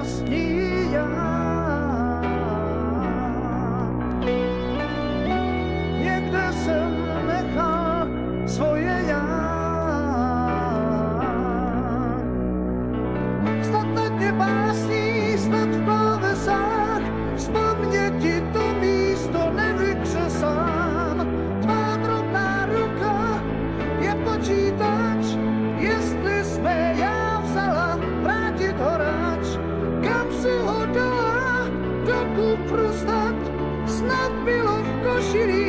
básní ho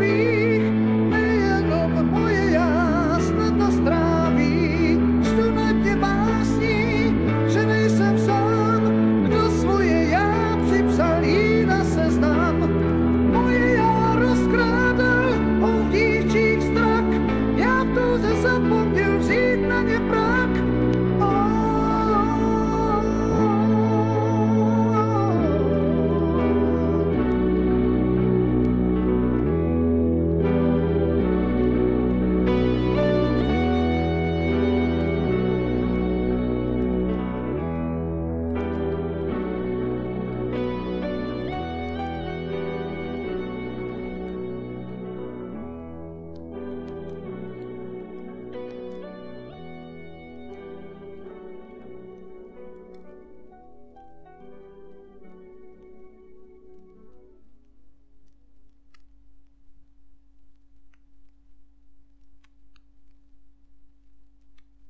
be